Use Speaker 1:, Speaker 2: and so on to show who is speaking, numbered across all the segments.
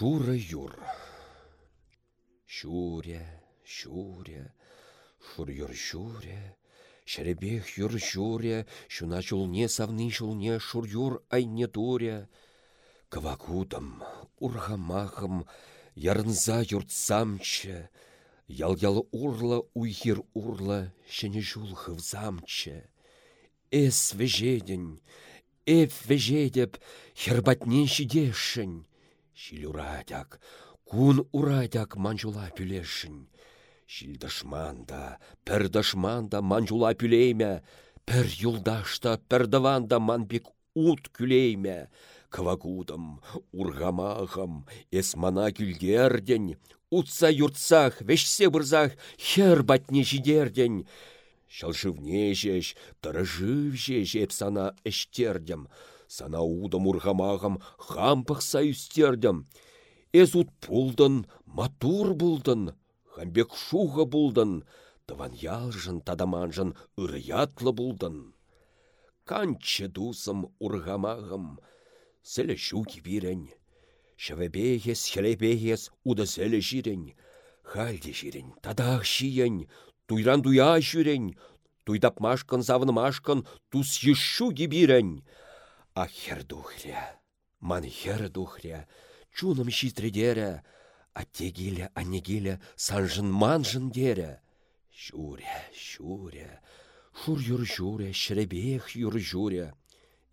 Speaker 1: Шура юр. Шуре, шуре, шур юр шуре. Шәребех юр шуре, шуна чулне савны шулне шур юр айне туре. Квакутам, урхамахам, ярынза юртсамчы, Ял-ял урла уйхир урла, шәне жул хывзамчы. Эс вежеден, эп вежедеп, хербатне шидешін. Шил урадяк, кун урадяк манжула пюлешін. Шил дашманда, пір дашманда манжула пюлеймә, пір юлдашта, пір даванда манбек ут күлеймә. Кавагудам, ургамахам, эсмана күлдерден, утса юртсах, вешсе бұрзах, хер батне жидерден. Шалшывне жеш, тұрыжыв жеш, еп сана эштердем. Сана удам ургамағым, хампықса үстердем. Эз ут пулдын, матур булдын, хамбек шуға булдын, тыван ялжын, тадаманжын, ырыятлы булдын. Канчы дусым ургамағым, сілі шуки бирен. Шавебехес, хелебехес, уда сілі жирен. Халде жирен, тадақ шиен, туйран туя жүрен. Туйдапмашкан, завынмашкан, тус ешшу гибирен. А хер духря, ман хер духря, чуным шитредере, а тегеле, а негеле, санжын манжын дере. Шуре, шуре, шур юр журе, шребех юр журе.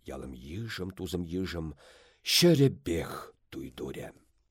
Speaker 1: Ялым йыжым, тузым йыжым, шеребех туйдуре.